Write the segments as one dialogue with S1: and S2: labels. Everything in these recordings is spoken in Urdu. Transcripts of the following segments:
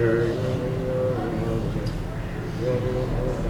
S1: Thank you.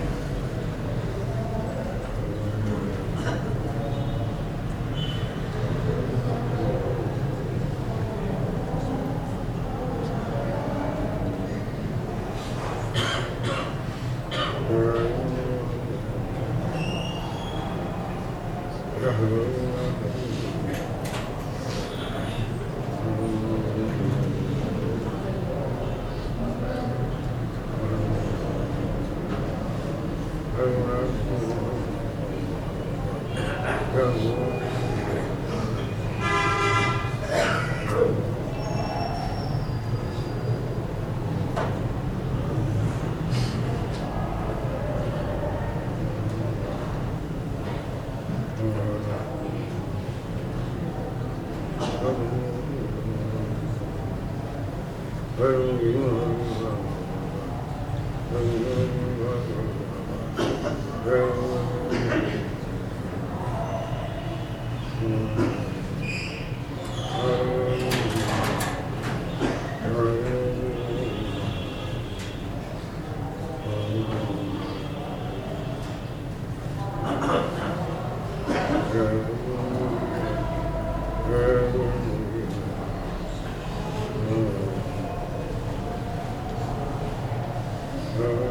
S1: Amen.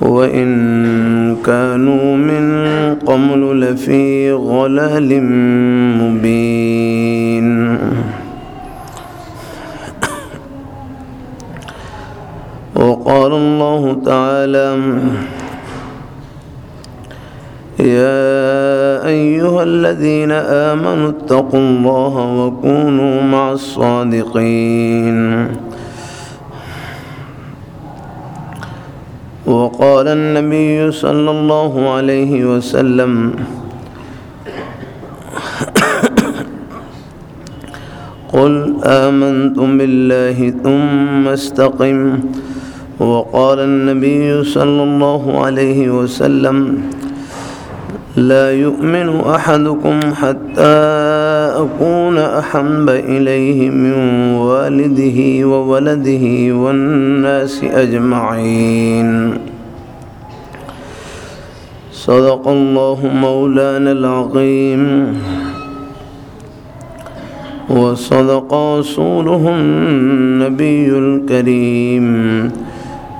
S1: وإن كانوا من قبل لفي غلال مبين. وقال الله تعالى يا أيها الذين آمنوا اتقوا الله وكونوا مع الصادقين. وقال النبي صلى الله عليه وسلم قل آمنتم بالله ثم استقم. وقال النبي صلى الله عليه وسلم لا يؤمن أحدكم حتى أكون أحب إليه من والده وولده والناس أجمعين. صدق الله مولانا العظيم. وصدق رسوله النبي الكريم.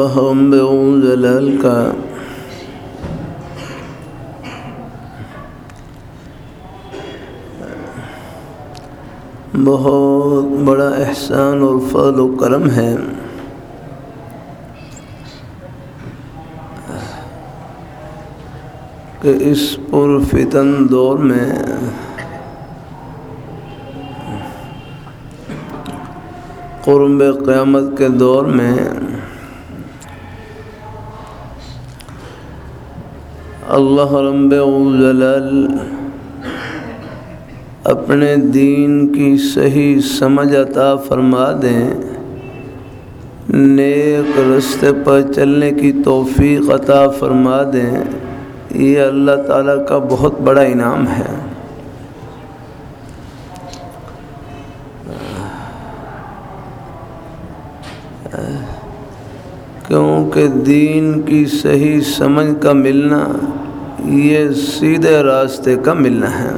S1: اللہ رب جلال کا بہت بڑا احسان اور فضل و کرم ہے۔ کہ اس پرفتن دور میں قرب قیامت کے دور میں اللہ رب جلال اپنے دین کی صحیح سمجھ عطا فرما دیں۔ نیک رستے پر چلنے کی توفیق عطا فرما دیں۔ یہ اللہ تعالیٰ کا بہت بڑا انعام ہے۔ کیونکہ دین کی صحیح سمجھ کا ملنا یہ سیدھے راستے کا ملنا ہے۔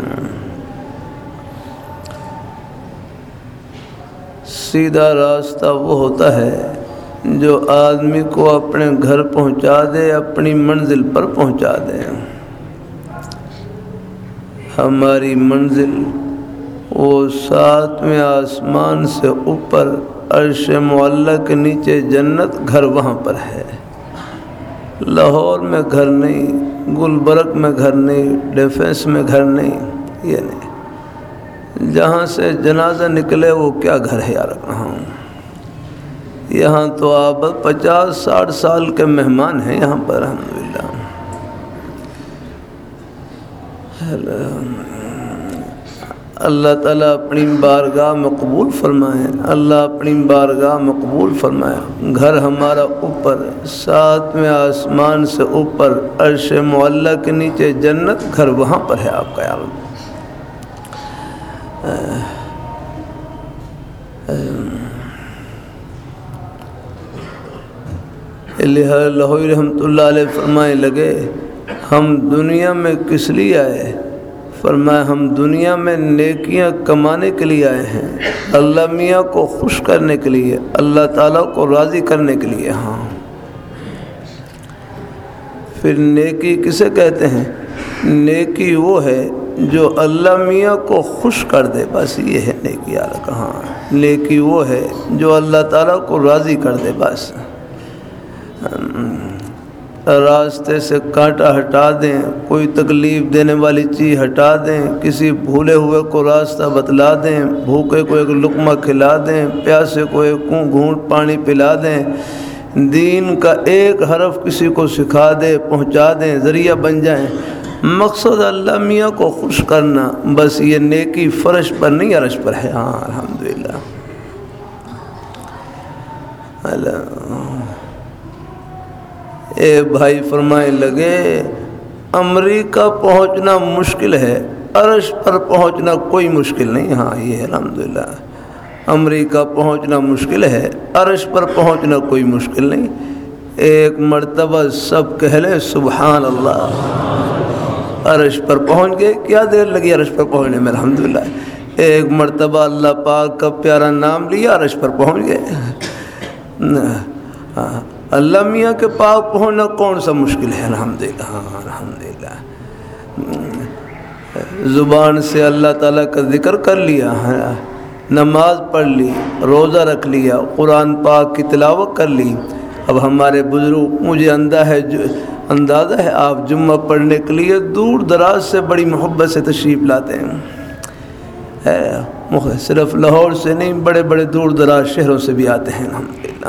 S1: سیدھا راستہ وہ ہوتا ہے جو آدمی کو اپنے گھر پہنچا دے، اپنی منزل پر پہنچا دے۔ ہماری منزل وہ ساتویں آسمان سے اوپر عرش معلّہ کے نیچے جنت گھر وہاں پر ہے۔ لاہور میں گھر نہیں، گلبرگ میں گھر نہیں ڈیفینس میں گھر نہیں، یہ نہیں۔ جہاں سے جنازہ نکلے وہ کیا گھر ہے یار؟ رہا ہوں یہاں تو آپ پچاس، ساٹھ سال کے مہمان ہیں یہاں پر الحمد للہ اللہ تعالیٰ اپنی بارگاہ میں قبول فرمائے۔ اللہ اپنی بارگاہ میں قبول فرمائے گھر ہمارا اوپر ساتویں آسمان سے اوپر، عرش معلّہ کے نیچے جنت، گھر وہاں پر ہے۔ آپ کا یار لہوئی رحمۃ اللہ علیہ فرمائے لگے، ہم دنیا میں کس لیے آئے؟ فرمایا، ہم دنیا میں نیکیاں کمانے کے لیے آئے ہیں۔ اللہ میاں کو خوش کرنے کے لیے، اللہ تعالیٰ کو راضی کرنے کے لیے ہاں۔ پھر نیکی کسے کہتے ہیں؟ نیکی وہ ہے جو اللہ میاں کو خوش کر دے، بس یہ ہے نیکی یار کہاں نیکی وہ ہے جو اللہ تعالیٰ کو راضی کر دے، بس۔ راستے سے کانٹا ہٹا دیں، کوئی تکلیف دینے والی چیز ہٹا دیں، کسی بھولے ہوئے کو راستہ بتلا دیں، بھوکے کو ایک لقمہ کھلا دیں، پیاسے کو ایک گھونٹ پانی پلا دیں۔ دین کا ایک حرف کسی کو سکھا دے، پہنچا دیں، ذریعہ بن جائیں۔ مقصد اللہ میاں کو خوش کرنا، بس یہ نیکی فرش پر نہیں، عرش پر ہے۔ ہاں الحمد للہ اے بھائی فرمائے لگے، امریکہ پہنچنا مشکل ہے، عرش پر پہنچنا کوئی مشکل نہیں۔ ہاں یہ الحمد للہ امریکہ پہنچنا مشکل ہے، عرش پر پہنچنا کوئی مشکل نہیں۔ ایک مرتبہ سب کہہ لیں، سبحان اللہ۔ عرش پر پہنچ گئے، کیا دیر لگی عرش پر پہنچنے میں؟ الحمد للہ ایک مرتبہ اللہ پاک کا پیارا نام لیا، عرش پر پہنچ گئے۔ ہاں۔ اللہ میاں کے پاک پہنچنا کون سا مشکل ہے؟ الحمد للہ ہاں الحمد للہ زبان سے اللہ تعالیٰ کا ذکر کر لیا ہے، نماز پڑھ لی، روزہ رکھ لیا، قرآن پاک کی تلاوت کر لی۔ اب ہمارے بزرگ، مجھے اندہ ہے اندازہ ہے، آپ جمعہ پڑھنے کے لیے دور دراز سے بڑی محبت سے تشریف لاتے ہیں۔ صرف لاہور سے نہیں، بڑے بڑے دور دراز شہروں سے بھی آتے ہیں الحمد للہ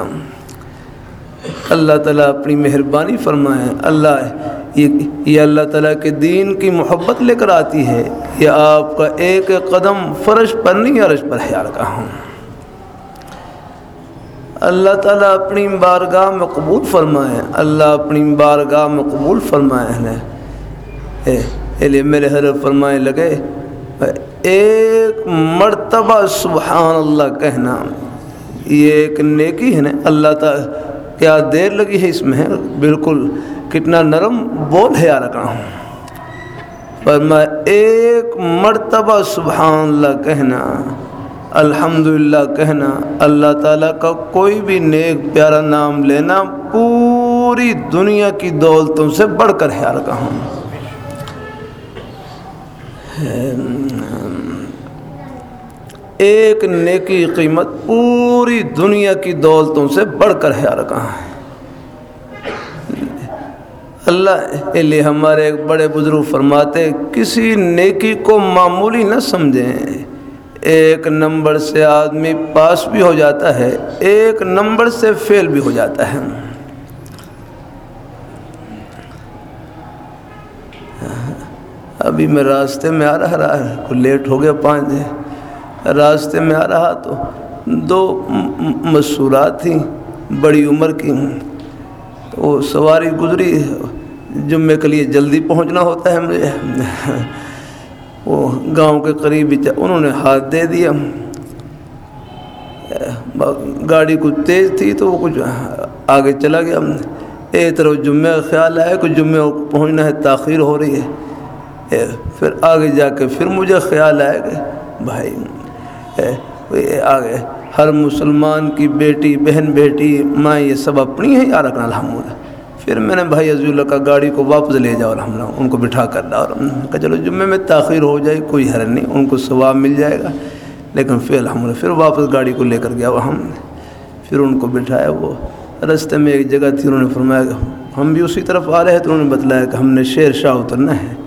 S1: اللہ تعالیٰ اپنی مہربانی فرمائے۔ اللہ یہ اللہ تعالیٰ کے دین کی محبت لے کر آتی ہے۔ یہ آپ کا ایک قدم فرش پر نہیں، عرش پر خیال کا ہوں۔ اللہ تعالیٰ اپنی بارگاہ میں قبول فرمائے۔ اللہ اپنی بارگاہ میں قبول فرمائے۔ ہیں میرے حضرت فرمائے لگے، ایک مرتبہ سبحان اللہ کہنا، یہ ایک نیکی ہے نا۔ اللہ تعالیٰ کیا دیر لگی ہے اس میں بالکل کتنا نرم بول ہے یار ہوں۔ پر میں ایک مرتبہ سبحان اللہ کہنا الحمد للہ کہنا، اللہ تعالیٰ کا کوئی بھی نیک پیارا نام لینا پوری دنیا کی دولتوں سے بڑھ کر ہے رکھا ہوں۔ ایک نیکی قیمت پوری دنیا کی دولتوں سے بڑھ کر ہے رکھا ہے اللہ لیے ہمارے ایک بڑے بزرگ فرماتے کسی نیکی کو معمولی نہ سمجھیں۔ ایک نمبر سے آدمی پاس بھی ہو جاتا ہے، ایک نمبر سے فیل بھی ہو جاتا ہے۔ ابھی میں راستے میں آ رہا رہا، لیٹ ہو گیا پانچ دن۔ راستے میں آ رہا تو دو مصورات تھیں، بڑی عمر کی۔ وہ سواری گزری، جمعے کے لیے جلدی پہنچنا ہوتا ہے۔ مجھے وہ گاؤں کے قریب انہوں نے ہاتھ دے دیا۔ گاڑی کچھ تیز تھی تو وہ کچھ آگے چلا گیا۔ ایک طرف جمعہ کا خیال آیا کہ جمعہ پہنچنا ہے، تاخیر ہو رہی ہے۔ پھر آگے جا کے پھر مجھے خیال آیا کہ بھائی ہر مسلمان کی بیٹی، بہن، بیٹی، ماں، یہ سب اپنی ہیں۔ یا رکھنا الحمد پھر میں نے بھائی عزی اللہ کا گاڑی کو واپس لے جاؤ الحمد ان کو بٹھا کر ڈا اور کہا چلو جمعے میں تاخیر ہو جائے، کوئی حر نہیں۔ ان کو ثواب مل جائے گا۔ لیکن پھر الحمد پھر واپس گاڑی کو لے کر گیا۔ وہ ہم نے پھر ان کو بٹھایا وہ۔ رستے میں ایک جگہ تھی، انہوں نے فرمایا ہم بھی اسی طرف آ رہے ہیں۔ تو انہوں نے بتلایا کہ ہم نے شیر شاہ اترنا ہے۔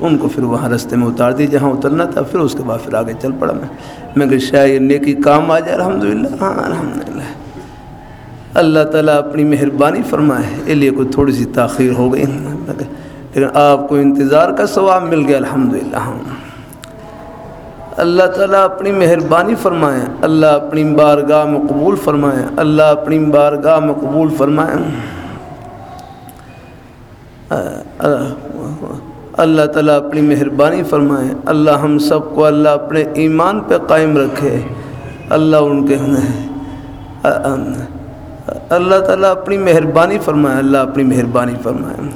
S1: ان کو پھر وہاں رستے میں اتار دی جہاں اترنا تھا، پھر اس کے بعد پھر آگے چل پڑا میں۔ میں کہ شاید نیکی کام آ جائے الحمد للہ ہاں الحمد للہ اللہ تعالیٰ اپنی مہربانی فرمائے اس لیے کوئی تھوڑی سی تاخیر ہو گئی۔ لیکن آپ کو انتظار کا ثواب مل گیا الحمد للہ ہاں اللہ تعالیٰ اپنی مہربانی فرمائیں اللہ اپنی بارگاہ میں قبول فرمائیں اللہ اپنی بارگاہ میں قبول فرمائیں اللہ تعالیٰ اپنی مہربانی فرمائیں اللہ ہم سب کو اللہ اپنے ایمان پہ قائم رکھے۔ اللہ ان کے اللہ تعالیٰ اپنی مہربانی فرمائے۔ اللہ اپنی مہربانی فرمائے۔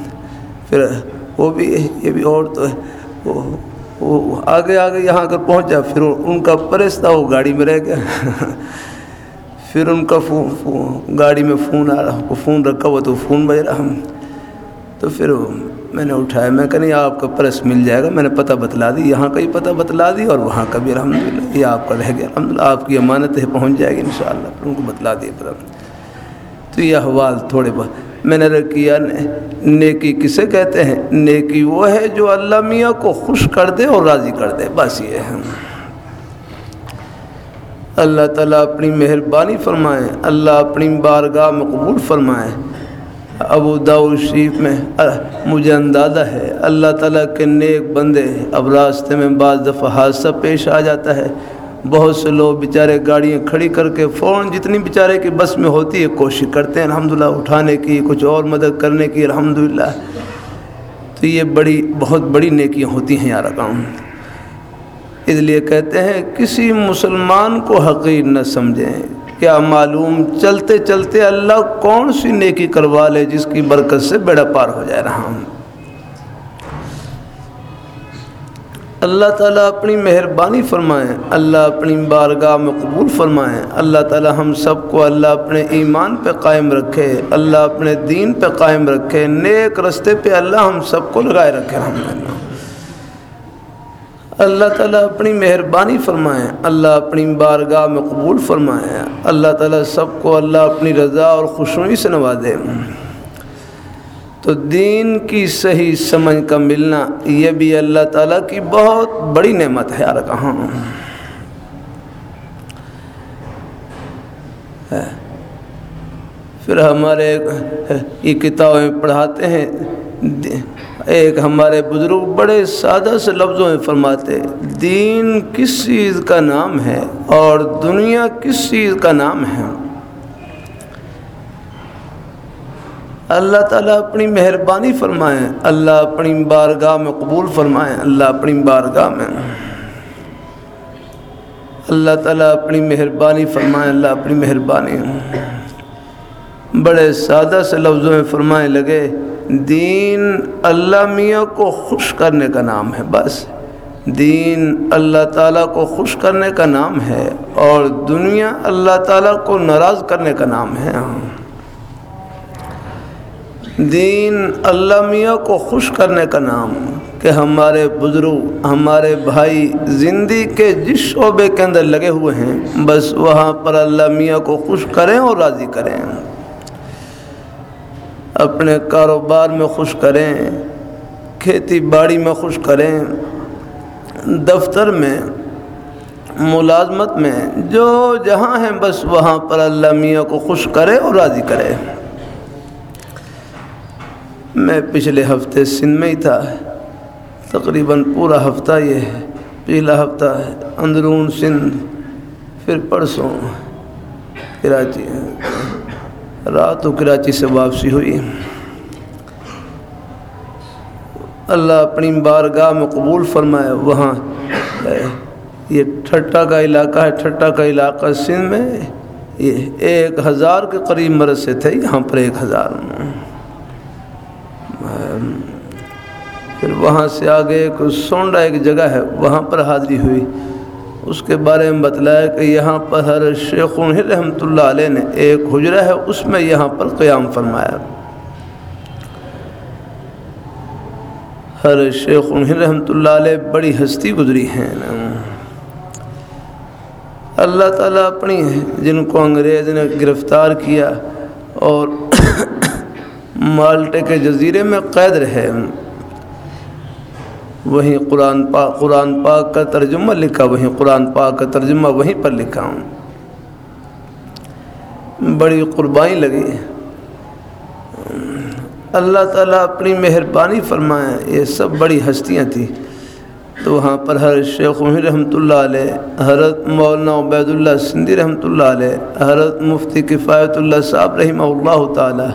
S1: پھر وہ بھی، یہ بھی اور تو ہے۔ وہ وہ آگے آگے یہاں کر پہنچا، پھر ان کا پریس تھا وہ گاڑی میں رہ گیا۔ پھر ان کا فون، گاڑی میں فون آ رہا۔ فون رکھا ہوا تو فون بج رہا۔ تو پھر میں نے اٹھایا، میں کہ نہیں، آپ کا پریس مل جائے گا، میں نے پتہ بتلا دی، یہاں کا ہی پتہ بتلا دی اور وہاں کا بھی الحمد للہ یہ آپ کا رہ گیا۔ الحمد للہ آپ کی امانت ہے، پہنچ جائے گی ان شاء اللہ پھر ان کو بتلا دیے پھر تو یہ احوال تھوڑے بہت۔ میں نے کیا، نیکی کسے کہتے ہیں؟ نیکی وہ ہے جو اللہ میاں کو خوش کر دے اور راضی کر دے، بس یہ ہے۔ اللہ تعالیٰ اپنی مہربانی فرمائیں اللہ اپنی بارگاہ میں قبول فرمائیں ابو داؤ شریف میں مجھے اندازہ ہے، اللہ تعالیٰ کے نیک بندے اب راستے میں بعض دفعہ حادثہ پیش آ جاتا ہے۔ بہت سے لوگ بیچارے گاڑیاں کھڑی کر کے فوراً جتنی بیچارے کی بس میں ہوتی ہے کوشش کرتے ہیں، الحمدللہ، اٹھانے کی، کچھ اور مدد کرنے کی، الحمدللہ۔ تو یہ بڑی، بہت بڑی نیکیاں ہوتی ہیں یار کام اس لیے کہتے ہیں، کسی مسلمان کو حقیر نہ سمجھیں۔ کیا معلوم چلتے چلتے اللہ کون سی نیکی کروا لے جس کی برکت سے بیڑا پار ہو جائے رہا ہوں؟ اللہ تعالیٰ اپنی مہربانی فرمائیں، اللہ اپنی بارگاہ میں قبول فرمائیں۔ اللہ تعالیٰ ہم سب کو اللہ اپنے ایمان پہ قائم رکھے، اللہ اپنے دین پہ قائم رکھے، نیک رستے پہ اللہ ہم سب کو لگائے رکھے اللہ اللہ تعالیٰ اپنی مہربانی فرمائیں اللہ اپنی بارگاہ میں قبول فرمائیں اللہ تعالیٰ سب کو اللہ اپنی رضا اور خوشنوئی سے نوازے۔ تو دین کی صحیح سمجھ کا ملنا، یہ بھی اللہ تعالیٰ کی بہت بڑی نعمت ہے، یار کہاں۔ پھر ہمارے یہ کتابیں پڑھاتے ہیں ایک ہمارے بزرگ بڑے سادہ سے لفظوں میں فرماتے دین کس چیز کا نام ہے اور دنیا کس چیز کا نام ہے؟ اللہ تعالیٰ اپنی مہربانی فرمائیں، اللہ اپنی بارگاہ میں قبول فرمائیں، اللہ اپنی بارگاہ میں۔ اللہ تعالیٰ اپنی مہربانی فرمائیں، اللہ اپنی مہربانی۔ بڑے سادہ سے لفظوں میں فرمائیں لگے دین اللہ میاں کو خوش کرنے کا نام ہے، بس۔ دین اللہ تعالیٰ کو خوش کرنے کا نام ہے اور دنیا اللہ تعالیٰ کو ناراض کرنے کا نام ہے۔ دین اللہ میاں کو خوش کرنے کا نام کہ ہمارے بزرگ، ہمارے بھائی زندگی کے جس شعبے کے اندر لگے ہوئے ہیں، بس وہاں پر اللہ میاں کو خوش کریں اور راضی کریں۔ اپنے کاروبار میں خوش کریں، کھیتی باڑی میں خوش کریں، دفتر میں، ملازمت میں، جو جہاں ہیں بس وہاں پر اللہ میاں کو خوش کرے اور راضی کرے۔ میں پچھلے ہفتے سندھ میں ہی تھا، تقریباً پورا ہفتہ یہ ہے پچھلا ہفتہ ہے، اندرون سندھ، پھر پرسوں، کراچی۔ رات کراچی سے واپسی ہوئی۔ اللہ اپنی بارگاہ میں قبول فرمائے، وہاں یہ ٹھٹا کا علاقہ ہے ٹھٹا کا علاقہ سندھ میں۔ یہ ایک ہزار کے قریب مرض سے تھے، یہاں پر ایک ہزار۔ پھر وہاں سے آگے ایک سونڈا ایک جگہ ہے، وہاں پر حاضری ہوئی۔ اس کے بارے میں بتلایا کہ یہاں پر ہر شیخ رحمۃ اللہ علیہ نے ایک حجرہ ہے، اس میں یہاں پر قیام فرمایا۔ ہر شیخ رحمۃ اللہ علیہ بڑی ہستی گزری ہیں۔ اللہ تعالیٰ اپنی جن کو انگریز نے گرفتار کیا اور مالٹے کے جزیرے میں قید رہے۔ وہیں قرآن پاک قرآن پاک کا ترجمہ لکھا وہیں قرآن پاک کا ترجمہ وہیں پر لکھا ہوں۔ بڑی قربانی لگی۔ اللہ تعالیٰ اپنی مہربانی فرمائے، یہ سب بڑی ہستیاں تھیں۔ تو وہاں پر حضرت شیخ محی رحمۃ اللہ علیہ، حضرت مولانا عبید اللہ سندھی رحمۃ اللہ علیہ، حضرت مفتی کفایت اللہ صاحب رحمہ اللہ تعالیٰ،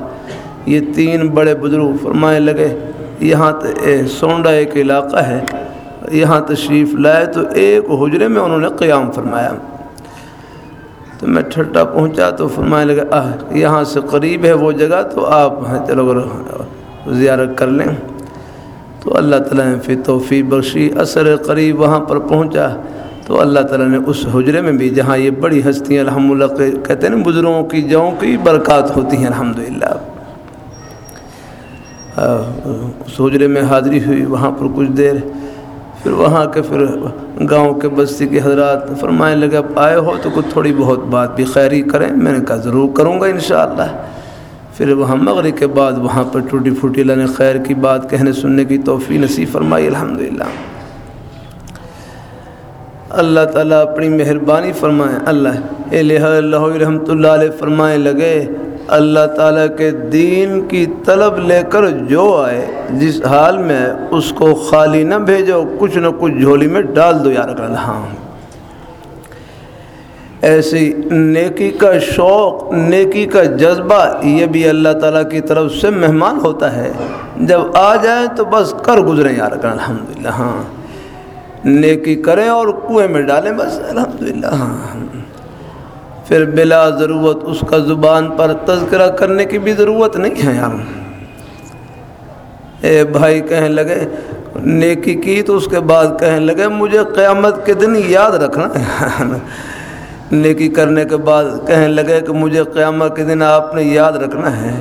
S1: یہ تین بڑے بزرگ فرمائے لگے۔ یہاں سونڈا ایک علاقہ ہے، یہاں تشریف لائے تو ایک حجرے میں انہوں نے قیام فرمایا۔ تو میں ٹھٹا پہنچا تو فرمائے لگا یہاں سے قریب ہے وہ جگہ، تو آپ ہاں، چلو زیارت کر لیں۔ تو اللہ تعالیٰ نے پھر توفیق بخشی، اثر قریب وہاں پر پہنچا۔ تو اللہ تعالیٰ نے اس حجرے میں بھی، جہاں یہ بڑی ہستیاں الحمد اللہ کہتے ہیں نا، بزرگوں کی، جاؤں کی برکات ہوتی ہیں الحمد للہ اس حجرے میں حاضری ہوئی، وہاں پر کچھ دیر پھر وہاں کے پھر گاؤں کے بستی کے حضرات فرمائے لگے، اب آئے ہو تو کچھ تھوڑی بہت بات بھی خیری کریں۔ میں نے کہا، ضرور کروں گا انشاءاللہ۔ پھر وہاں مغرب کے بعد وہاں پر ٹوٹی پھوٹی اللہ نے خیر کی بات، کہنے سننے کی توفیق نصیب فرمائی۔ الحمد للہ اللہ تعالیٰ اپنی مہربانی فرمائے۔ اللہ اللہ رحمۃ اللہ علیہ فرمائے لگے اللہ تعالیٰ کے دین کی طلب لے کر جو آئے، جس حال میں اس کو خالی نہ بھیجو کچھ نہ کچھ جھولی میں ڈال دو یار ہاں ایسی نیکی کا شوق، نیکی کا جذبہ، یہ بھی اللہ تعالیٰ کی طرف سے مہمان ہوتا ہے۔ جب آ جائیں تو بس کر گزریں یار الحمد للہ ہاں نیکی کریں اور کنویں میں ڈالیں بس۔ الحمد للہ ہاں پھر بلا ضرورت اس کا زبان پر تذکرہ کرنے کی بھی ضرورت نہیں ہے یار۔ اے بھائی کہنے لگے، نیکی کی تو اس کے بعد کہنے لگے، مجھے قیامت کے دن یاد رکھنا ہے۔ نیکی کرنے کے بعد کہنے لگے کہ مجھے قیامت کے دن آپ نے یاد رکھنا ہے۔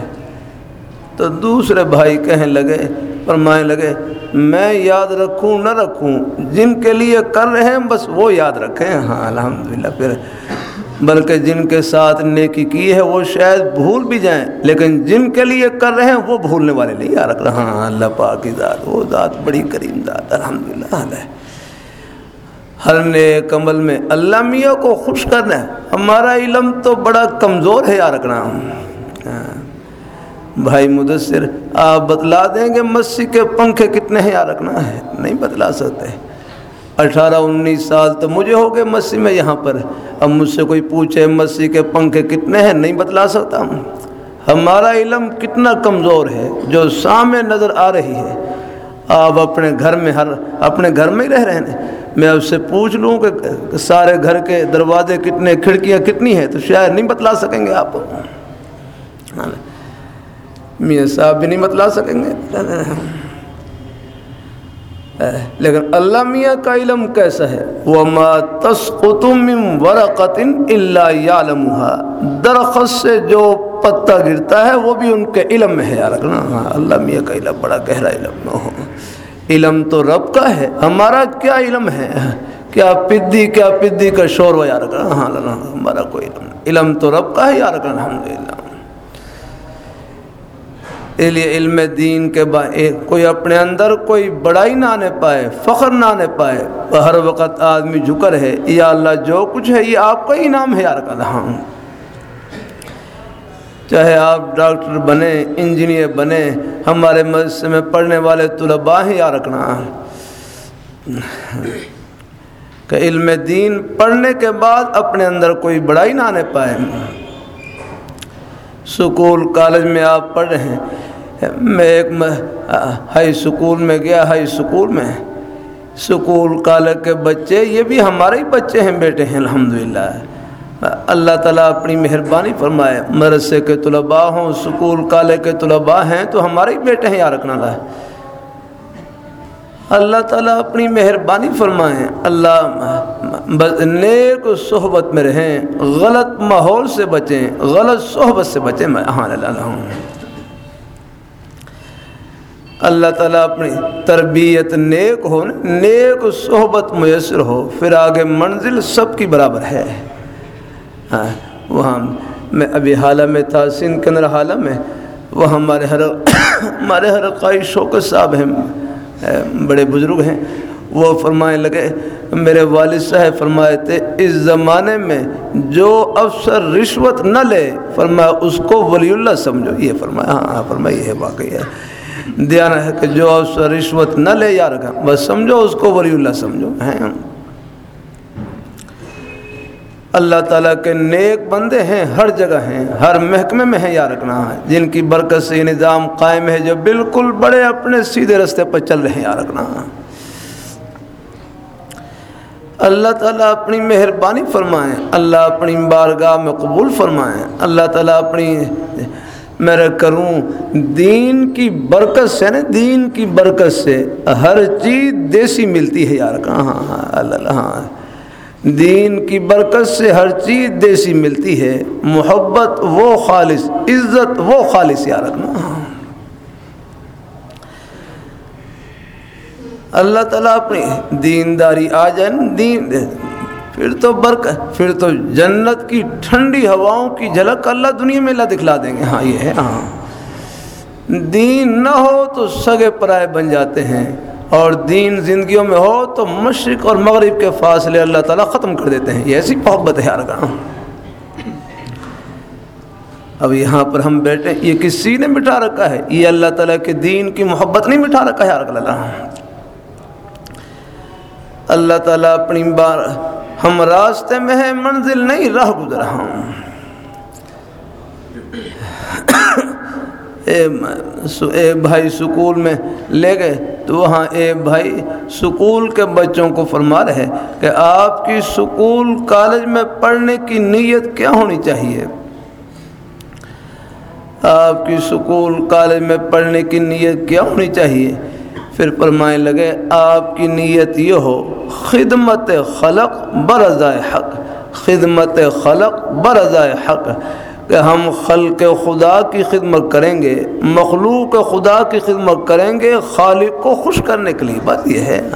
S1: تو دوسرے بھائی کہنے لگے فرمائے لگے، میں یاد رکھوں نہ رکھوں، جن کے لیے کر رہے ہیں بس وہ یاد رکھیں۔ ہاں الحمدللہ، پھر بلکہ جن کے ساتھ نیکی کی ہے وہ شاید بھول بھی جائیں، لیکن جن کے لیے کر رہے ہیں وہ بھولنے والے نہیں۔ یاد رکھ رہے ہاں اللہ پاک کی ذات، وہ ذات بڑی کریم ذات الحمد للہ ہر نیک عمل میں اللہ میاں کو خوش کرنا ہے۔ ہمارا علم تو بڑا کمزور ہے یار رکھنا ہاں۔ بھائی مدثر، آپ بتلا دیں گے مسیح کے پنکھے کتنے ہیں یار رکھنا ہے نہیں بتلا سکتے۔ اٹھارہ انیس سال تو مجھے ہو گئے مسیح، میں یہاں پر۔ اب مجھ سے کوئی پوچھے، مسیح کے پنکھے کتنے ہیں؟ نہیں بتلا سکتا ہوں۔ ہمارا علم کتنا کمزور ہے، جو سامنے نظر آ رہی ہے۔ آپ اپنے گھر میں ہر، اپنے گھر میں ہی رہ رہے ہیں۔ میں اس سے پوچھ لوں کہ سارے گھر کے دروازے کتنے، کھڑکیاں کتنی ہیں؟ تو شاید نہیں بتلا سکیں گے آپ۔ ہاں۔ میاں صاحب بھی نہیں بتلا سکیں گے۔ لیکن اللہ میاں کا علم کیسا ہے؟ وہ درخت سے جو پتا گرتا ہے، وہ بھی ان کے علم میں ہے۔ یار ہاں, ہاں، اللہ میاں کا علم، بڑا گہرا علم۔ ہو علم تو رب کا ہے۔ ہمارا کیا علم ہے؟ کیا پدی کیا پدی کا شور ہو، یار۔ ہاں, ہاں،, ہاں، ہمارا کوئی علم۔ علم تو رب کا ہے، یار الحمد للہ علم دین کے با کوئی اپنے اندر کوئی بڑائی نہ آنے پائے، فخر نہ آنے پائے ہر وقت آدمی جھکر ہے، یا اللہ جو کچھ ہے، یہ آپ کا ہی نام ہے، یار ہاں چاہے آپ ڈاکٹر بنے، انجینئر بنے، ہمارے مدرسے میں پڑھنے والے طلباء ہی یا رکھنا کہ علم دین پڑھنے کے بعد اپنے اندر کوئی بڑائی نہ آنے پائے۔ سکول، کالج میں آپ پڑھ رہے ہیں میں ایک ہائی سکول میں گیا، ہائی سکول میں۔ سکول کالج کے بچے، یہ بھی ہمارے ہی بچے ہیں بیٹے ہیں، الحمدللہ۔ اللہ تعالیٰ اپنی مہربانی فرمائے۔ مرثے کے طلباء ہوں، سکول کالے کے طلباء ہیں، تو ہمارے ہی بیٹے ہیں، یا رکھنا ہے اللہ تعالیٰ اپنی مہربانی فرمائیں اللہ نیک صحبت میں رہیں۔ غلط ماحول سے بچیں۔ غلط صحبت سے بچیں۔ میں ہاں اللہ ہوں اللہ تعالیٰ اپنی تربیت نیک ہو، نیک صحبت میسر ہو، پھر آگے منزل سب کی برابر ہے۔ ہاں وہاں میں ابھی حالہ میں تھا، سندھ کے اندر حالہ میں وہ ہمارے ہر ہمارے ہر قائد شوکت صاحب ہیں بڑے بزرگ ہیں۔ وہ فرمائے لگے، میرے والد صاحب فرمائے تھے، اس زمانے میں جو افسر رشوت نہ لے، فرمایا، اس کو ولی اللہ سمجھو۔ یہ فرمایا ہاں ہاں فرمائی ہے، واقعی ہے۔ دیانا ہے کہ جو اس رشوت نہ لے یا رکھا، بس سمجھو، اس کو ولی اللہ سمجھو۔ ہیں۔ اللہ تعالیٰ کے نیک بندے ہیں، ہر جگہ ہیں، ہر محکمے میں ہیں یا رکھنا ہے۔ جن کی برکت سے یہ نظام قائم ہے، جو بالکل بڑے اپنے سیدھے رستے پر چل رہے ہیں یا رکھنا۔ اللہ تعالیٰ اپنی مہربانی فرمائیں، اللہ اپنی بارگاہ میں قبول فرمائیں، اللہ تعالیٰ اپنی میں کروں، دین کی برکت سے نا دین کی برکت سے ہر چیز دیسی ملتی ہے، یار، کہاں؟ ہاں ہاں اللہ ہاں۔ دین کی برکت سے ہر چیز دیسی ملتی ہے، محبت وہ خالص، عزت وہ خالص یا رکھنا اللہ تعالیٰ اپنی دینداری آ جائے دین پھر تو برکت پھر تو جنت کی ٹھنڈی ہواؤں کی جھلک اللہ دنیا میں اللہ دکھلا دیں گے۔ ہاں یہ ہے ہاں۔ دین نہ ہو تو سگے پرائے بن جاتے ہیں۔ اور دین زندگیوں میں ہو تو مشرق اور مغرب کے فاصلے اللہ تعالیٰ ختم کر دیتے ہیں۔ یہ ایسی محبت ہے یار اب یہاں پر ہم بیٹھے یہ کسی نے مٹھا رکھا ہے؟ یہ اللہ تعالیٰ کے دین کی محبت نہیں مٹھا رکھا ہے یار اللہ اللہ تعالیٰ اپنی بار ہم راستے میں ہیں، منزل نہیں رہ گزرا ہوں اے بھائی سکول میں لے گئے تو وہاں اے بھائی سکول کے بچوں کو فرما رہے کہ آپ کی سکول کالج میں پڑھنے کی نیت کیا ہونی چاہیے؟ آپ کی سکول کالج میں پڑھنے کی نیت کیا ہونی چاہیے؟ پھر فرمائے لگے، آپ کی نیت یہ ہو، خدمت خلق برضائے حق، خدمت خلق برضائے حق، کہ ہم خلق خدا کی خدمت کریں گے، مخلوق خدا کی خدمت کریں گے، خالق کو خوش کرنے کے لیے۔ بات یہ ہے،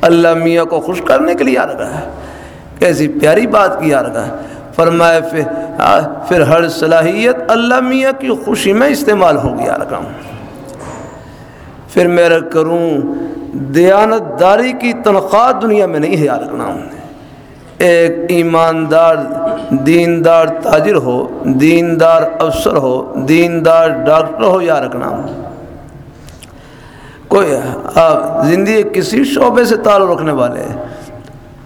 S1: اللہ میاں کو خوش کرنے کے لیے آ رہا ہے۔ کیسی پیاری بات کی آ رہا ہے۔ فرمائے پھر پھر ہر صلاحیت اللہ میاں کی خوشی میں استعمال ہوگی آ رہا ہوں۔ پھر میرا کروں دیانت داری کی تنخواہ دنیا میں نہیں ہے رکھنا ہوں ایک ایماندار، دیندار تاجر ہو، دیندار افسر ہو، دیندار ڈاکٹر ہو یا رکھنا کوئی آپ زندگی کسی شعبے سے تعلق رکھنے والے،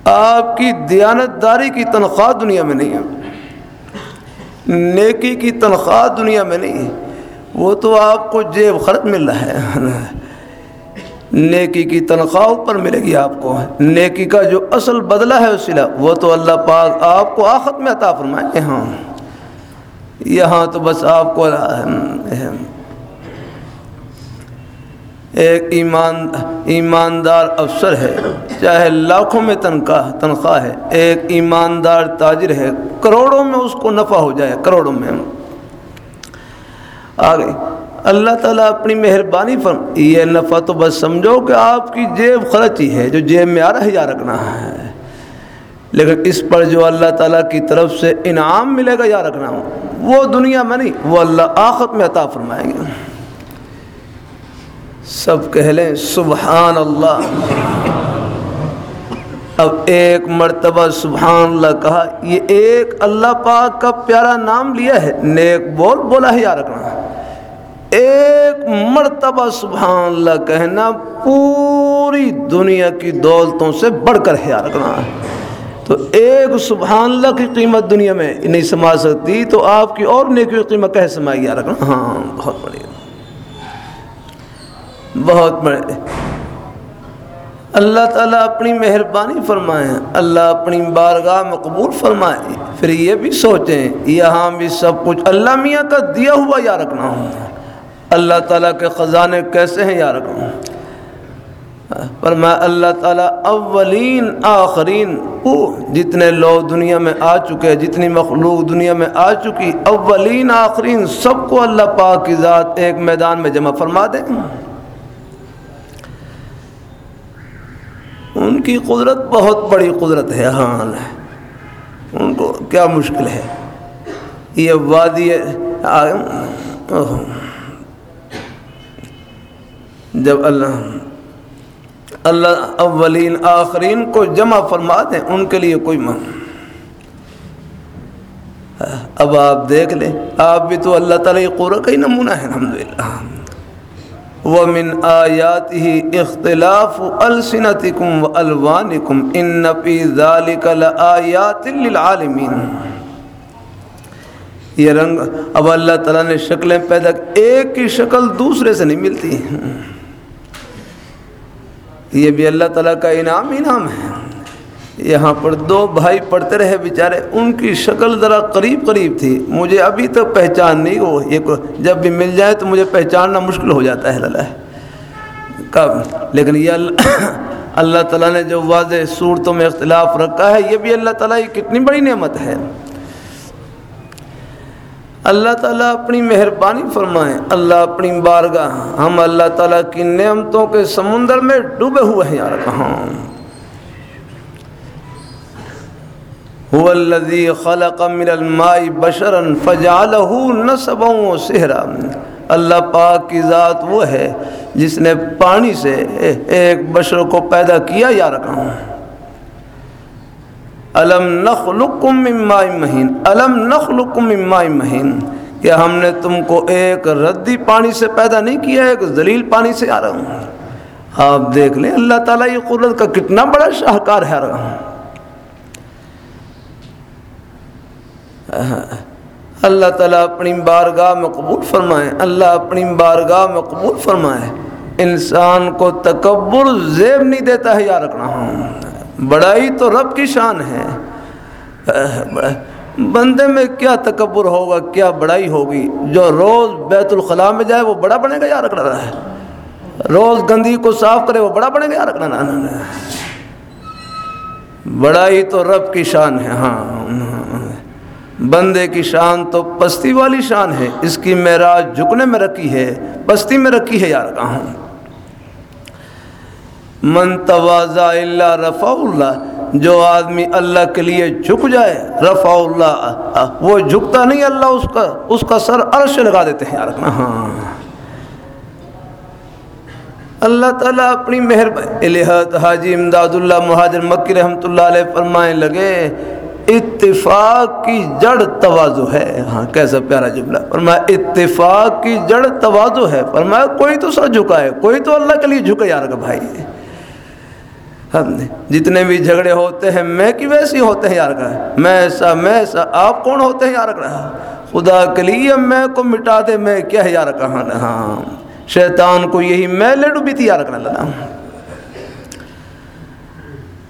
S1: آپ کی دیانت داری کی تنخواہ دنیا میں نہیں ہے۔ نیکی کی تنخواہ دنیا میں نہیں۔ ہے وہ تو آپ کو جیب خرچ مل رہا ہے۔ نیکی کی تنخواہ پر ملے گی آپ کو۔ نیکی کا جو اصل بدلہ ہے اسلح وہ تو اللہ پاک آپ کو آخت میں عطا فرمائے۔ ہاں۔ یہاں تو بس آپ کو، ایک ایمان، ایماندار افسر ہے۔ چاہے لاکھوں میں تنخواہ تنخواہ ہے۔ ایک ایماندار تاجر ہے۔ کروڑوں میں اس کو نفع ہو جائے، کروڑوں میں۔ آگے اللہ تعالیٰ اپنی مہربانی فرم، یہ نفع تو بس سمجھو کہ آپ کی جیب خرچی ہے، جو جیب میں آ رہا ہے، یا رکھنا ہے۔ لیکن اس پر جو اللہ تعالیٰ کی طرف سے انعام ملے گا، یا رکھنا ہو، وہ دنیا میں نہیں، وہ اللہ آخت میں عطا فرمائیں گے سب کہہ لیں، سبحان اللہ۔ اب ایک مرتبہ سبحان اللہ کہا، یہ ایک اللہ پاک کا پیارا نام لیا ہے، نیک بول بولا ہے، یا رکھنا ہے۔ ایک مرتبہ سبحان اللہ کہنا پوری دنیا کی دولتوں سے بڑھ کر خیال رکھنا ہے۔ تو ایک سبحان اللہ کی قیمت دنیا میں نہیں سما سکتی، تو آپ کی اور نیکی قیمت کہہ سمائی رکھنا۔ ہاں بہت بڑی بہت بڑے اللہ تعالیٰ اپنی مہربانی فرمائیں اللہ اپنی بارگاہ میں قبول فرمائیں پھر یہ بھی سوچیں، یہاں بھی سب کچھ اللہ میاں کا دیا ہوا یا رکھنا ہوں اللہ تعالیٰ کے خزانے کیسے ہیں یا پر میں اللہ تعالیٰ اولین آخرین او جتنے لوگ دنیا میں آ چکے جتنی مخلوق دنیا میں آ چکی، اولین آخرین سب کو اللہ پاک کی ذات ایک میدان میں جمع فرما دیں ان کی قدرت بہت بڑی قدرت ہے ہاں, ہاں،, ہاں۔ ان کو کیا مشکل ہے؟ یہ وادی جب اللہ اللہ اولین آخرین کو جمع فرما دیں، ان کے لیے کوئی من اب آپ دیکھ لیں، آپ بھی تو اللہ تعالیٰ قور کا ہی نمونہ ہے الحمد للہ ومن آياته اختلاف ألسنتكم وألوانكم إن في ذلك لآيات للعالمين۔ یہ رنگ، اب اللہ تعالیٰ نے شکلیں پیدا ایک کی شکل دوسرے سے نہیں ملتی۔ یہ بھی اللہ تعالیٰ کا انعام انعام ہے۔ یہاں پر دو بھائی پڑھتے رہے بیچارے، ان کی شکل ذرا قریب قریب تھی۔ مجھے ابھی تک پہچان نہیں ہو۔ یہ جب بھی مل جائے تو مجھے پہچاننا مشکل ہو جاتا ہے۔ اللہ کب؟ لیکن یہ اللہ اللہ تعالیٰ نے جو واضح صورتوں میں اختلاف رکھا ہے، یہ بھی اللہ تعالیٰ کی کتنی بڑی نعمت ہے۔ اللہ تعالیٰ اپنی مہربانی فرمائیں، اللہ اپنی بارگاہ، ہم اللہ تعالیٰ کی نعمتوں کے سمندر میں ڈوبے ہوئے ہیں یار کہاں هو الذي خلق من الماء بشرا فجعله نسبا وسهرا اللہ پاک کی ذات وہ ہے جس نے پانی سے ایک بشر کو پیدا کیا، یا رکھا ہوں علم نخلقکم من ماء مہین علم نخلقکم من ماء مہین۔ کیا ہم نے تم کو ایک ردی پانی سے پیدا نہیں کیا، ایک ذلیل پانی سے آ رہا ہوں۔ آپ دیکھ لیں، اللہ تعالیٰ یہ قدرت کا کتنا بڑا شاہکار ہے۔ رہا ہوں اللہ تعالیٰ اپنی بارگاہ میں قبول فرمائے، اللہ اپنی بارگاہ میں قبول فرمائے۔ انسان کو تکبر زیب نہیں دیتا ہے، یا رکھنا ہوں بڑائی تو رب کی شان ہے۔ بندے میں کیا تکبر ہوگا، کیا بڑائی ہوگی؟ جو روز بیت الخلاء میں جائے وہ بڑا بنے گا یا رکھنا رہا ہے؟ روز گندی کو صاف کرے وہ بڑا بنے گا یا رکھنا رہا بڑائی تو رب کی شان ہے ہاں۔ بندے کی شان تو پستی والی شان ہے۔ اس کی معراج جھکنے میں رکھی ہے، پستی میں رکھی ہے یار کہاں من توازا اللہ رفع اللہ جو آدمی اللہ کے لیے جھک جائے رفع اللہ وہ جھکتا نہیں اللہ اس کا اس کا سر عرش لگا دیتے ہیں یار ہاں. اللہ تعالیٰ اپنی مہربانی الہت حاجی امداد اللہ مہاجر مکی رحمۃ اللہ علیہ فرمائیں لگے اتفاق کی جڑ توازو ہے۔ ہاں کیسا پیارا جملہ فرمایا اتفاق کی جڑ توازو ہے۔ فرمایا کوئی تو سر جھکائے کوئی تو اللہ کے لیے جھکے یار کا بھائی۔ جتنے بھی جھگڑے ہوتے ہیں میں کی ویسی ہوتے ہیں یار کا میں ایسا میں ایسا آپ کون ہوتے ہیں یار کا خدا کے لیے میں کو مٹا دے، میں کیا ہے یار کہاں ہاں؟ شیطان کو یہی میں لے ڈوبی تھی یار کا۔ اللہ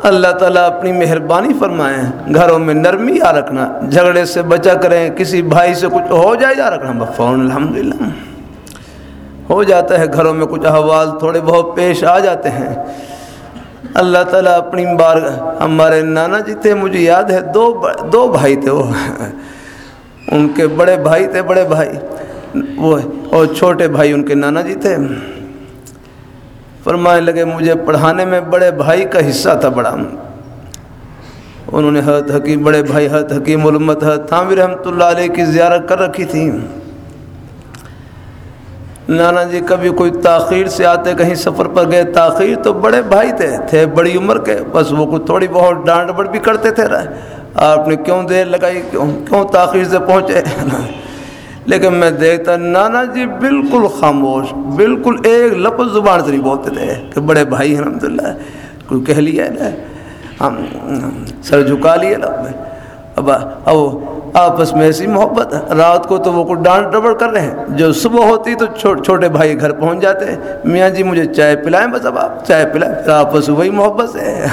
S1: اللہ تعالیٰ اپنی مہربانی فرمائیں گھروں میں نرمی یا رکھنا جھگڑے سے بچا کریں۔ کسی بھائی سے کچھ ہو جائے یا رکھنا فون الحمد للہ ہو جاتا ہے گھروں میں کچھ احوال تھوڑے بہت پیش آ جاتے ہیں۔ اللہ تعالیٰ اپنی بار ہمارے نانا جی تھے، مجھے یاد ہے، دو دو بھائی تھے وہ۔ ان کے بڑے بھائی تھے، بڑے بھائی۔ وہ اور چھوٹے بھائی ان کے نانا جی تھے۔ فرمانے لگے، مجھے پڑھانے میں بڑے بھائی کا حصہ تھا بڑا۔ انہوں نے حضرت حکیم بڑے بھائی، حضرت حکیم علمت حضرت تھامی رحمۃ اللہ علیہ کی زیارت کر رکھی تھی۔ نانا جی کبھی کوئی تاخیر سے آتے، کہیں سفر پر گئے تاخیر تو بڑے بھائی تھے تھے بڑی عمر کے، بس وہ کوئی تھوڑی بہت ڈانٹ بڑ بھی کرتے تھے رہے۔ آپ نے کیوں دیر لگائی، کیوں کیوں تاخیر سے پہنچے؟ لیکن میں دیکھتا، نانا جی بالکل خاموش، بالکل ایک لفظ زبان سے نہیں بولتے تھے کہ بڑے بھائی الحمد للہ کوئی کہہ لیا ہے، ہم، سر جھکا لیے اب اب آپس میں ایسی محبت، رات کو تو وہ کچھ ڈانٹ ڈبڑ کر رہے ہیں۔ جو صبح ہوتی تو چھوٹے بھائی گھر پہنچ جاتے ہیں۔ میاں جی مجھے چائے پلائیں بس اب آپ، چائے پلائیں۔ پھر آپس وہی محبت سے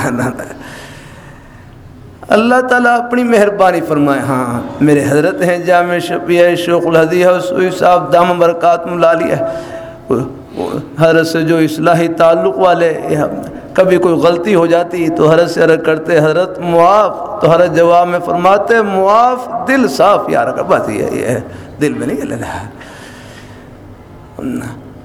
S1: اللہ تعالیٰ اپنی مہربانی فرمائے۔ ہاں میرے حضرت ہیں جامع شفیع شوق الحدی صاحب دام برکات ملا لیا حضرت سے جو اصلاحی تعلق والے کبھی کوئی غلطی ہو جاتی تو حضرت سے عرض کرتے، حضرت معاف، تو حضرت جواب میں فرماتے، معاف دل صاف یار کا بات یہ ہے دل میں نہیں لے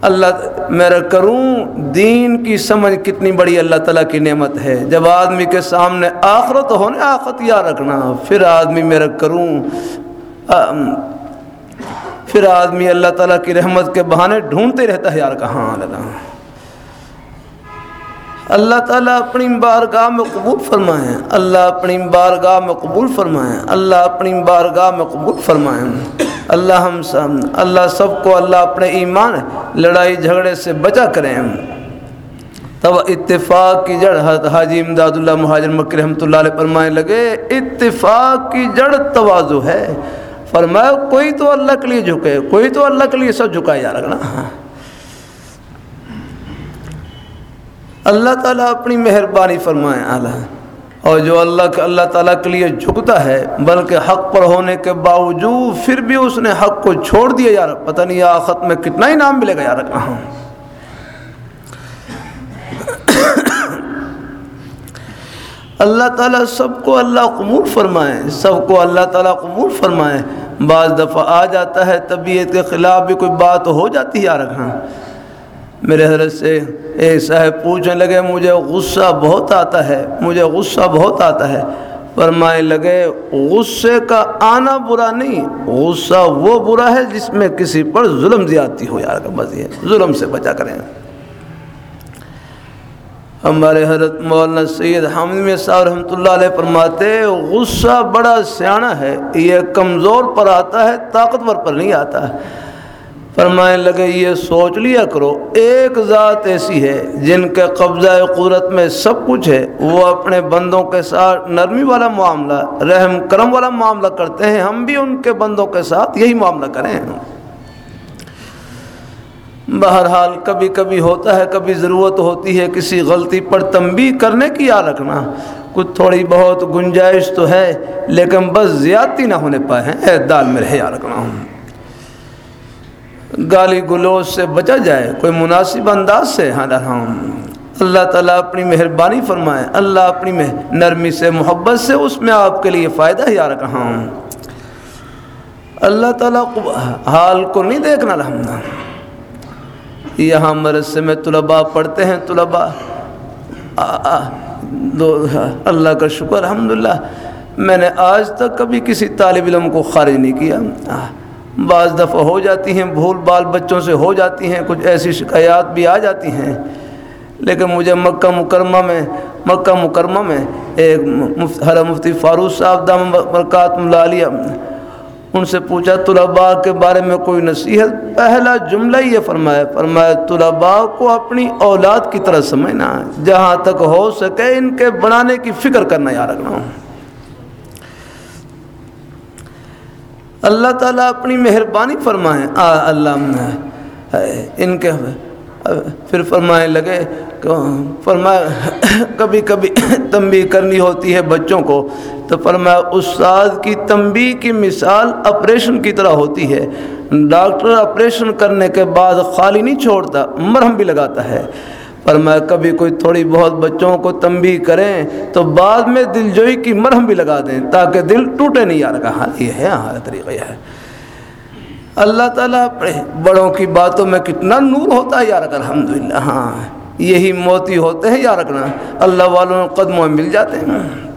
S1: اللہ۔ میرا کروں، دین کی سمجھ کتنی بڑی اللہ تعالیٰ کی نعمت ہے۔ جب آدمی کے سامنے آخرت ہونے آخرت یا رکھنا۔ پھر آدمی میرا کروں پھر آدمی اللہ تعالیٰ کی رحمت کے بہانے ڈھونڈتے رہتا ہے، یار، کہاں اللہ۔ اللہ تعالیٰ اپنی بارگاہ میں قبول فرمائیں اللہ اپنی بارگاہ میں قبول فرمائیں اللہ اپنی بارگاہ میں قبول فرمائیں اللہ ہم سب، اللہ سب کو اللہ اپنے ایمان، لڑائی جھگڑے سے بچا کریں تب اتفاق کی جڑ حاجی امداد اللہ مہاجر مکر رحمۃ اللہ علیہ فرمائے لگے، اتفاق کی جڑ توازو ہے۔ فرمایا، کوئی تو اللہ کے لیے جھکے، کوئی تو اللہ کے لیے سب جھکا جا رکھنا اللہ تعالیٰ اپنی مہربانی فرمائے، اعلیٰ۔ اور جو اللہ کے اللہ تعالیٰ کے لیے جھکتا ہے، بلکہ حق پر ہونے کے باوجود پھر بھی اس نے حق کو چھوڑ دیا یار پتہ نہیں آخت میں کتنا ہی نام ملے گا یار کہاں اللہ تعالیٰ سب کو اللہ قبول فرمائے، سب کو اللہ تعالیٰ قبول فرمائے۔ بعض دفعہ آ جاتا ہے، طبیعت کے خلاف بھی کوئی بات ہو جاتی ہے یار کہاں میرے حضرت سے ایک صاحب، پوچھنے لگے، مجھے غصہ بہت آتا ہے، مجھے غصہ بہت آتا ہے۔ فرمائے لگے، غصے کا آنا برا نہیں، غصہ وہ برا ہے جس میں کسی پر ظلم زیادتی ہو۔ یار بس یہ ظلم سے بچا کریں۔ ہمارے حضرت مولانا سید حامد صاحب رحمۃ اللہ علیہ فرماتے، غصہ بڑا سیاح ہے، یہ کمزور پر آتا ہے، طاقتور پر نہیں آتا۔ ہے فرمائے لگے، یہ سوچ لیا کرو، ایک ذات ایسی ہے جن کے قبضہ قدرت میں سب کچھ ہے، وہ اپنے بندوں کے ساتھ نرمی والا معاملہ، رحم کرم والا معاملہ کرتے ہیں، ہم بھی ان کے بندوں کے ساتھ یہی معاملہ کریں بہرحال کبھی کبھی ہوتا ہے، کبھی ضرورت ہوتی ہے کسی غلطی پر تنبیہ کرنے کی یا رکھنا۔ کچھ تھوڑی بہت گنجائش تو ہے، لیکن بس زیادتی نہ ہونے پائے ہیں۔ دال میں رہے یا رکھنا۔ ہوں گالی گلوچ سے بچا جائے، کوئی مناسب انداز سے ہاں رہا اللہ تعالیٰ اپنی مہربانی فرمائے، اللہ اپنی نرمی سے، محبت سے اس میں آپ کے لیے فائدہ ہی آ رہا ہوں اللہ تعالیٰ حال کو نہیں دیکھنا رہنا یہاں مرثے میں طلباء پڑھتے ہیں، طلباء۔ اللہ کا شکر، الحمدللہ۔ میں نے آج تک کبھی کسی طالب علم کو خارج نہیں کیا۔ بعض دفعہ ہو جاتی ہیں، بھول بال بچوں سے ہو جاتی ہیں، کچھ ایسی شکایات بھی آ جاتی ہیں۔ لیکن مجھے مکہ مکرمہ میں، مکہ مکرمہ میں ایک حرم مفتی فاروق صاحب دام برکات ملالیہ، ان سے پوچھا، طلباء کے بارے میں کوئی نصیحت؟ پہلا جملہ یہ فرمایا فرمایا، طلباء کو اپنی اولاد کی طرح سمجھنا ہے۔ جہاں تک ہو سکے ان کے بنانے کی فکر کرنا یا رکھنا ہوں اللہ تعالیٰ اپنی مہربانی فرمائیں آ، اللہ ان کے پھر فرمائے لگے فرمایا، کبھی کبھی تنبیہ کرنی ہوتی ہے بچوں کو، تو فرمایا، استاد کی تنبیہ کی مثال آپریشن کی طرح ہوتی ہے۔ ڈاکٹر آپریشن کرنے کے بعد خالی نہیں چھوڑتا، مرہم بھی لگاتا ہے۔ پر میں کبھی کوئی تھوڑی بہت بچوں کو تنبیہ کریں تو بعد میں دل جوئی کی مرہم بھی لگا دیں تاکہ دل ٹوٹے نہیں۔ یار کہاں یہ ہے، ہمارا طریقہ یہ ہے۔ اللہ تعالیٰ بڑوں کی باتوں میں کتنا نور ہوتا ہے، یار الحمد للہ ہاں۔ یہی موتی ہوتے ہیں، یار رکھنا اللہ والوں قدموں میں مل جاتے ہیں۔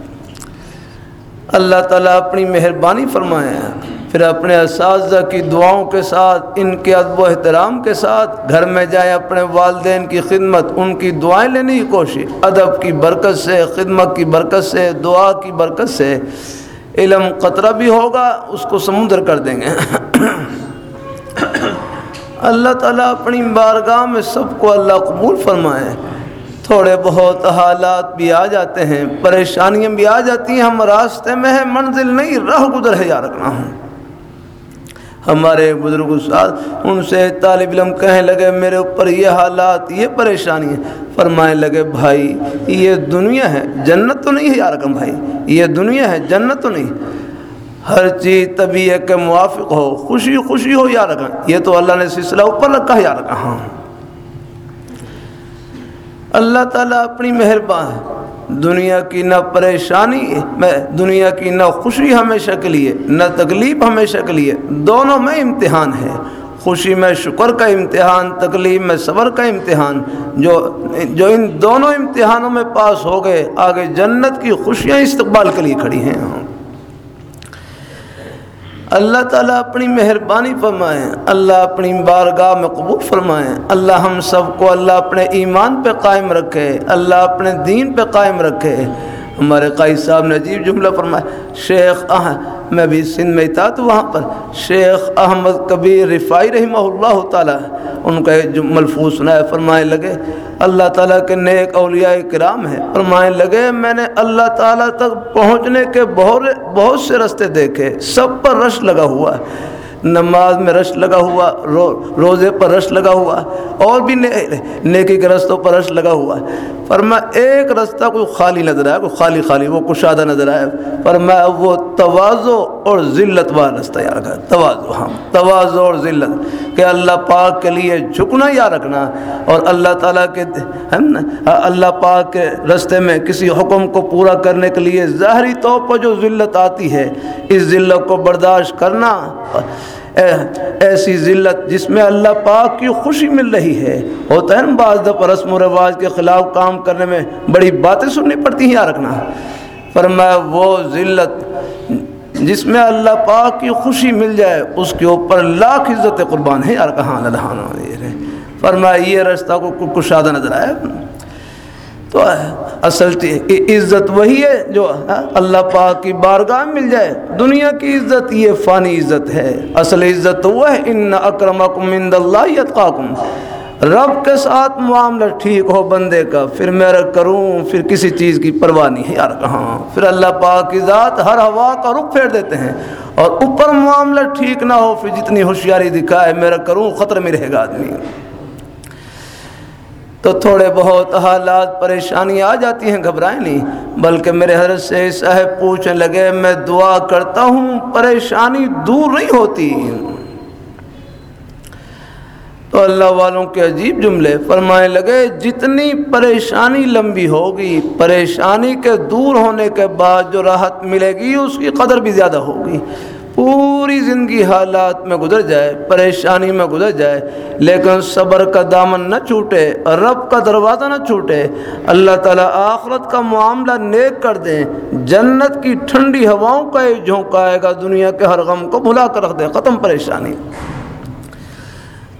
S1: اللہ تعالیٰ اپنی مہربانی فرمائے۔ پھر اپنے اساتذہ کی دعاؤں کے ساتھ، ان کے ادب و احترام کے ساتھ گھر میں جائیں، اپنے والدین کی خدمت، ان کی دعائیں لینے کی کوشش، ادب کی برکت سے، خدمت کی برکت سے، دعا کی برکت سے علم قطرہ بھی ہوگا، اس کو سمندر کر دیں گے۔ اللہ تعالیٰ اپنی بارگاہ میں سب کو اللہ قبول فرمائے۔ تھوڑے بہت حالات بھی آ جاتے ہیں، پریشانیاں بھی آ جاتی ہیں، ہم راستے میں ہیں، منزل نہیں، راہ گزر ہے یا رکھنا ہوں ہمارے بزرگ استاد ان سے طالب علم کہنے لگے، میرے اوپر یہ حالات، یہ پریشانی ہے۔ فرمائے لگے، بھائی، یہ دنیا ہے، جنت تو نہیں ہے، یا رقم بھائی، یہ دنیا ہے، جنت تو نہیں۔ ہر چیز طبیعت کے موافق ہو، خوشی خوشی ہو، یا رکھا یہ تو اللہ نے سلسلہ اوپر رکھا یا رکھا ہاں۔ اللہ تعالیٰ اپنی مہربان ہے۔ دنیا کی نہ پریشانی، میں دنیا کی نہ خوشی ہمیشہ کے لیے، نہ تکلیف ہمیشہ کے لیے دونوں میں امتحان ہے۔ خوشی میں شکر کا امتحان، تکلیف میں صبر کا امتحان۔ جو جو ان دونوں امتحانوں میں پاس ہو گئے، آگے جنت کی خوشیاں استقبال کے لیے کھڑی ہیں۔ اللہ تعالیٰ اپنی مہربانی فرمائیں، اللہ اپنی بارگاہ میں قبول فرمائیں۔ اللہ ہم سب کو اللہ اپنے ایمان پہ قائم رکھے، اللہ اپنے دین پہ قائم رکھے۔ ہمارے قائد صاحب نے عجیب جملہ فرمایا، شیخ احمد میں بھی سندھ میں تھا تو وہاں پر شیخ احمد کبیر رفائی رحمہ اللہ تعالیٰ ان کا ملفوظ سنا ہے فرمائے لگے، اللہ تعالیٰ کے نیک اولیاء کرام ہیں۔ فرمائے لگے، میں نے اللہ تعالیٰ تک پہنچنے کے بہت بہت سے رستے دیکھے، سب پر رش لگا ہوا۔ ہے نماز میں رش لگا ہوا، رو، روزے پر رش لگا ہوا، اور بھی نیکی کے رستوں پر رش لگا ہوا۔ پر میں ایک رستہ کوئی خالی نظر آیا، کوئی خالی خالی، وہ کشادہ نظر آیا۔ پر میں وہ توازو اور ذلت والا رستہ یاد رکھا توازو ہاں توازو اور ذلت۔ کہ اللہ پاک کے لیے جھکنا یا رکھنا، اور اللہ تعالیٰ کے اللہ پاک کے رستے میں کسی حکم کو پورا کرنے کے لیے ظاہری طور پر جو ذلت آتی ہے، اس ذلت کو برداشت کرنا ایسی ذلت جس میں اللہ پاک کی خوشی مل رہی ہے۔ ہوتا ہے نا بعض دفعہ رسم و رواج کے خلاف کام کرنے میں بڑی باتیں سننی پڑتی ہیں یا رکھنا۔ فرمایا وہ ذلت جس میں اللہ پاک کی خوشی مل جائے، اس کے اوپر لاکھ عزت قربان ہے یار کہاں فرمایا فرمایا یہ رستہ کو کشادہ نظر آیا۔ تو اصل عزت وہی ہے جو ہاں، اللہ پاک کی بارگاہ مل جائے۔ دنیا کی عزت یہ فانی عزت ہے۔ اصل عزت وہ ہے، ان اکرمکم عند اللہ یتقاکم۔ رب کے ساتھ معاملہ ٹھیک ہو بندے کا، پھر میرا کروں، پھر کسی چیز کی پرواہ نہیں ہے۔ یار کہاں؟ پھر اللہ پاک کی ذات ہر ہوا کا رخ پھیر دیتے ہیں۔ اور اوپر معاملہ ٹھیک نہ ہو، پھر جتنی ہوشیاری دکھائے میرا کروں خطر میں رہے گا آدمی۔ تو تھوڑے بہت حالات پریشانی آ جاتی ہیں، گھبرائیں نہیں۔ بلکہ میرے حضرت سے صاحب پوچھنے لگے، میں دعا کرتا ہوں، پریشانی دور نہیں ہوتی۔ تو اللہ والوں کے عجیب جملے فرمائے لگے، جتنی پریشانی لمبی ہوگی، پریشانی کے دور ہونے کے بعد جو راحت ملے گی، اس کی قدر بھی زیادہ ہوگی۔ پوری زندگی حالات میں گزر جائے، پریشانی میں گزر جائے، لیکن صبر کا دامن نہ چھوٹے، رب کا دروازہ نہ چھوٹے، اللہ تعالیٰ آخرت کا معاملہ نیک کر دیں، جنت کی ٹھنڈی ہواؤں کا ایک جھونکا آئے گا، دنیا کے ہر غم کو بھلا کر رکھ دیں، ختم پریشانی۔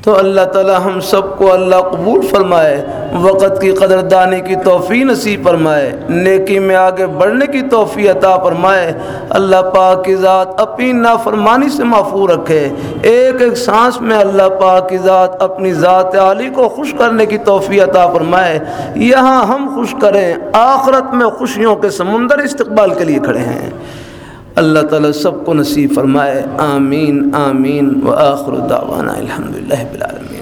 S1: تو اللہ تعالی ہم سب کو اللہ قبول فرمائے، وقت کی قدر دانی کی توفیع نصیب فرمائے، نیکی میں آگے بڑھنے کی توفیع عطا فرمائے۔ اللہ پاک کی ذات اپنی نافرمانی سے محفوظ رکھے۔ ایک ایک سانس میں اللہ پاک کی ذات اپنی ذات عالی کو خوش کرنے کی توفیع عطا فرمائے۔ یہاں ہم خوش کریں، آخرت میں خوشیوں کے سمندر استقبال کے لیے کھڑے ہیں۔ اللہ تعالیٰ سب کو نصیب فرمائے آمین آمین و آخر دعوانا الحمد للہ بالعالمین